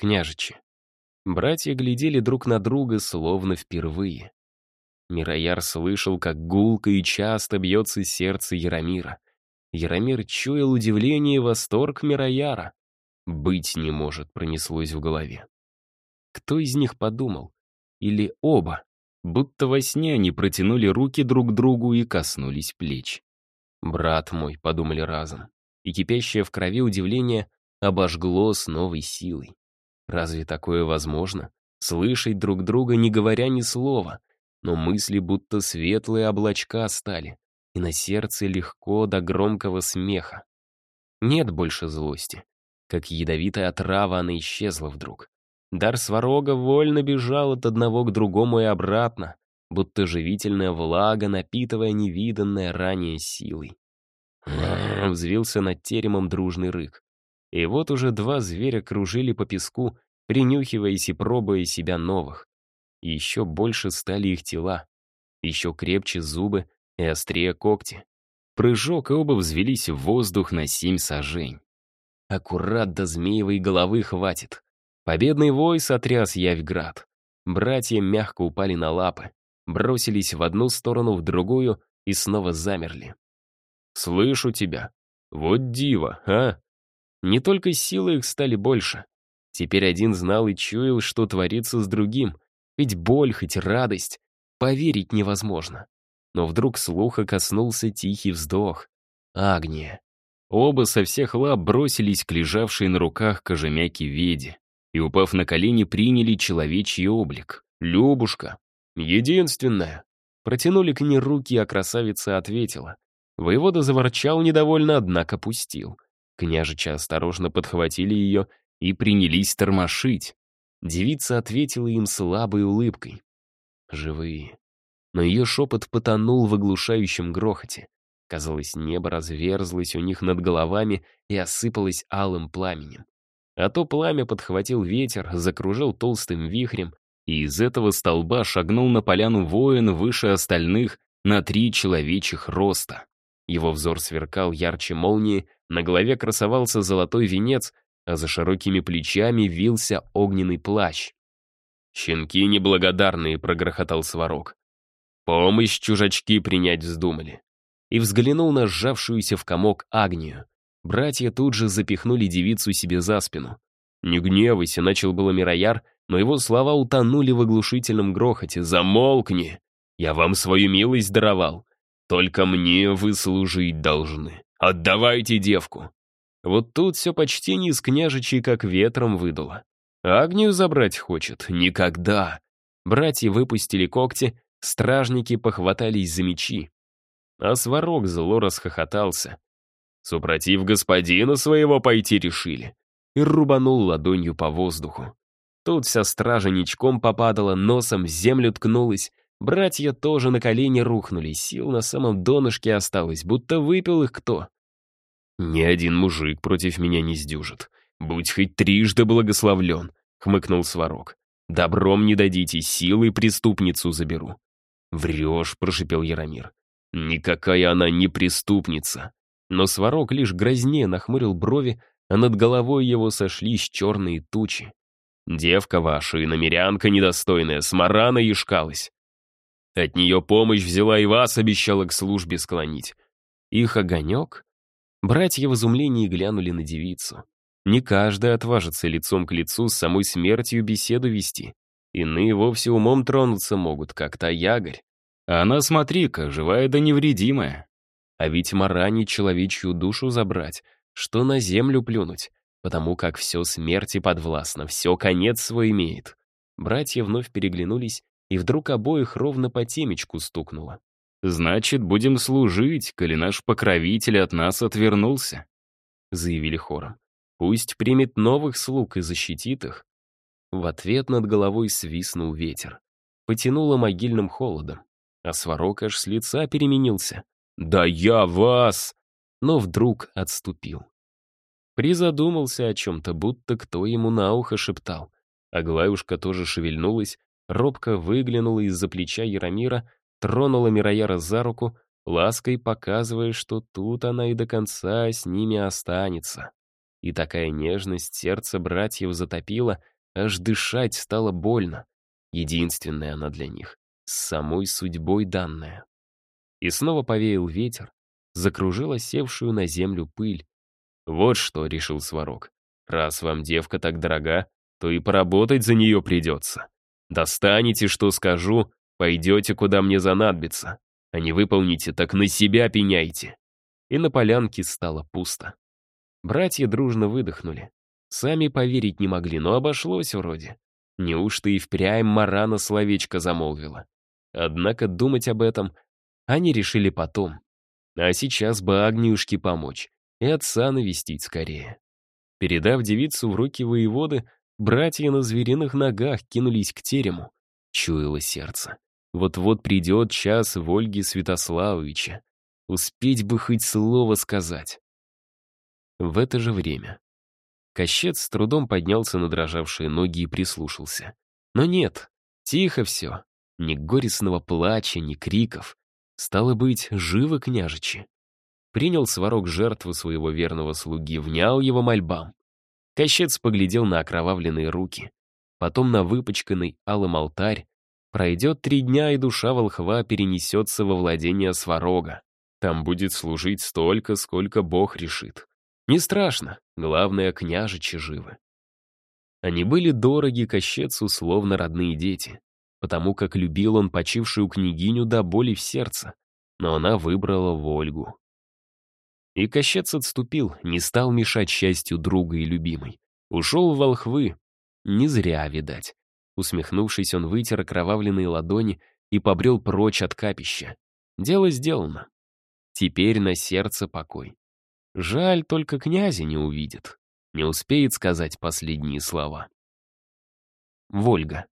княжичи. Братья глядели друг на друга словно впервые. Мирояр слышал, как гулко и часто бьется сердце Яромира. Яромир чуял удивление и восторг Мирояра. «Быть не может», — пронеслось в голове. Кто из них подумал? Или оба? Будто во сне они протянули руки друг к другу и коснулись плеч. «Брат мой», — подумали разом. И кипящее в крови удивление обожгло с новой силой. Разве такое возможно? Слышать друг друга, не говоря ни слова, но мысли будто светлые облачка стали, и на сердце легко до громкого смеха. Нет больше злости. Как ядовитая отрава она исчезла вдруг. Дар сварога вольно бежал от одного к другому и обратно, будто живительная влага, напитывая невиданное ранее силой. Взвился над теремом дружный рык. И вот уже два зверя кружили по песку, принюхиваясь и пробуя себя новых. Еще больше стали их тела. Еще крепче зубы и острее когти. Прыжок, и оба взвелись в воздух на семь сажень. Аккурат до змеевой головы хватит. Победный вой сотряс Явьград. Братья мягко упали на лапы, бросились в одну сторону, в другую и снова замерли. «Слышу тебя. Вот диво, а?» Не только силы их стали больше. Теперь один знал и чуял, что творится с другим. Ведь боль, хоть радость, поверить невозможно. Но вдруг слуха коснулся тихий вздох. Агния. Оба со всех лап бросились к лежавшей на руках кожемяки веде и, упав на колени, приняли человечий облик. Любушка. Единственная. Протянули к ней руки, а красавица ответила. Воевода заворчал недовольно, однако пустил. Княжича осторожно подхватили ее и принялись тормошить. Девица ответила им слабой улыбкой. Живые. Но ее шепот потонул в оглушающем грохоте. Казалось, небо разверзлось у них над головами и осыпалось алым пламенем. А то пламя подхватил ветер, закружил толстым вихрем, и из этого столба шагнул на поляну воин выше остальных на три человечих роста. Его взор сверкал ярче молнии, на голове красовался золотой венец, а за широкими плечами вился огненный плащ. «Щенки неблагодарные», — прогрохотал сварог. «Помощь чужачки принять вздумали». И взглянул на сжавшуюся в комок Агнию. Братья тут же запихнули девицу себе за спину. «Не гневайся», — начал было Мирояр, но его слова утонули в оглушительном грохоте. «Замолкни! Я вам свою милость даровал. Только мне вы служить должны. Отдавайте девку!» Вот тут все почти не из княжичей, как ветром выдуло. Агнию забрать хочет? Никогда. Братья выпустили когти, стражники похватались за мечи. А сварог зло расхохотался. Супротив господина своего пойти решили. И рубанул ладонью по воздуху. Тут вся стража ничком попадала, носом в землю ткнулась. Братья тоже на колени рухнули, сил на самом донышке осталось, будто выпил их кто. «Ни один мужик против меня не сдюжит. Будь хоть трижды благословлен», — хмыкнул Сварог. «Добром не дадите, силой преступницу заберу». «Врешь», — прошипел Яромир. «Никакая она не преступница». Но Сварог лишь грознее нахмурил брови, а над головой его сошлись черные тучи. «Девка ваша и намерянка недостойная, смарана ешкалась. От нее помощь взяла и вас обещала к службе склонить. Их огонек?» Братья в изумлении глянули на девицу. Не каждый отважится лицом к лицу с самой смертью беседу вести. Иные вовсе умом тронуться могут, как та ягорь. А она, смотри-ка, живая да невредимая. А ведь марани человечью душу забрать, что на землю плюнуть, потому как все смерти подвластно, все конец свой имеет. Братья вновь переглянулись, и вдруг обоих ровно по темечку стукнуло. «Значит, будем служить, коли наш покровитель от нас отвернулся», — заявили хором. «Пусть примет новых слуг и защитит их». В ответ над головой свистнул ветер. Потянуло могильным холодом, а сварок аж с лица переменился. «Да я вас!» Но вдруг отступил. Призадумался о чем-то, будто кто ему на ухо шептал. Аглаюшка тоже шевельнулась, робко выглянула из-за плеча Яромира тронула Мирояра за руку, лаской показывая, что тут она и до конца с ними останется. И такая нежность сердце братьев затопила, аж дышать стало больно. Единственная она для них, с самой судьбой данная. И снова повеял ветер, закружила севшую на землю пыль. Вот что, — решил Сварог, — раз вам девка так дорога, то и поработать за нее придется. Достанете, что скажу, пойдете, куда мне занадобится, а не выполните, так на себя пеняйте. И на полянке стало пусто. Братья дружно выдохнули. Сами поверить не могли, но обошлось вроде. Неужто и впрямь Марана словечко замолвила? Однако думать об этом они решили потом. А сейчас бы Агниюшке помочь и отца навестить скорее. Передав девицу в руки воеводы, братья на звериных ногах кинулись к терему. Чуяло сердце. Вот-вот придет час Вольги Святославовича. Успеть бы хоть слово сказать. В это же время Кощец с трудом поднялся на дрожавшие ноги и прислушался. Но нет, тихо все. Ни горестного плача, ни криков. Стало быть, живы княжичи. Принял сварог жертву своего верного слуги, внял его мольбам. Кощец поглядел на окровавленные руки, потом на выпачканный алым алтарь. Пройдет три дня, и душа волхва перенесется во владение сварога. Там будет служить столько, сколько Бог решит. Не страшно, главное, княжичи живы. Они были дороги Кощецу, словно родные дети, потому как любил он почившую княгиню до боли в сердце, но она выбрала Вольгу. И Кощец отступил, не стал мешать счастью друга и любимой. Ушел в волхвы. Не зря, видать. Усмехнувшись, он вытер окровавленные ладони и побрел прочь от капища. Дело сделано. Теперь на сердце покой. Жаль, только князя не увидит. Не успеет сказать последние слова. Вольга.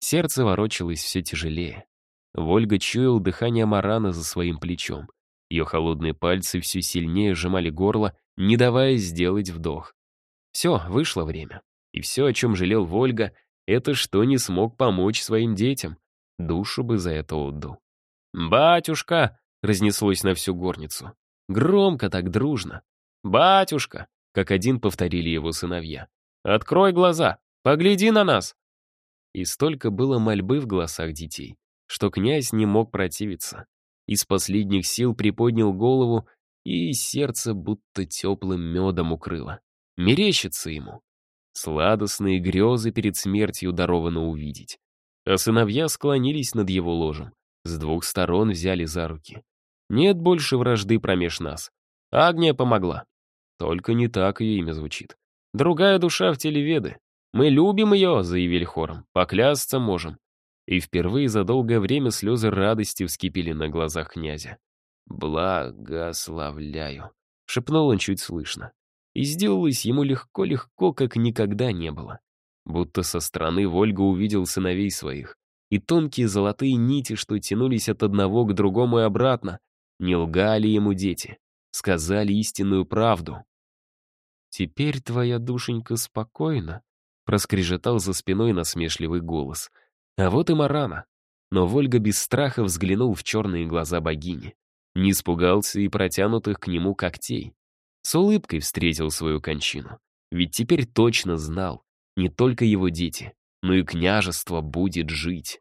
Сердце ворочалось все тяжелее. Вольга чуял дыхание Марана за своим плечом. Ее холодные пальцы все сильнее сжимали горло, не давая сделать вдох. Все, вышло время. И все, о чем жалел Вольга, это что не смог помочь своим детям. Душу бы за это отдал. «Батюшка!» — разнеслось на всю горницу. Громко так дружно. «Батюшка!» — как один повторили его сыновья. «Открой глаза! Погляди на нас!» И столько было мольбы в голосах детей, что князь не мог противиться. Из последних сил приподнял голову, и сердце будто теплым медом укрыло. Мерещится ему. Сладостные грезы перед смертью даровано увидеть. А сыновья склонились над его ложем. С двух сторон взяли за руки. Нет больше вражды промеж нас. Агния помогла. Только не так ее имя звучит. Другая душа в теле Веды. Мы любим ее, заявили хором. Поклясться можем. И впервые за долгое время слезы радости вскипели на глазах князя. «Благословляю», — шепнул он чуть слышно. И сделалось ему легко-легко, как никогда не было. Будто со стороны Вольга увидел сыновей своих. И тонкие золотые нити, что тянулись от одного к другому и обратно, не лгали ему дети, сказали истинную правду. «Теперь твоя душенька спокойна», — проскрежетал за спиной насмешливый голос. А вот и Марана. Но Вольга без страха взглянул в черные глаза богини. Не испугался и протянутых к нему когтей. С улыбкой встретил свою кончину. Ведь теперь точно знал, не только его дети, но и княжество будет жить.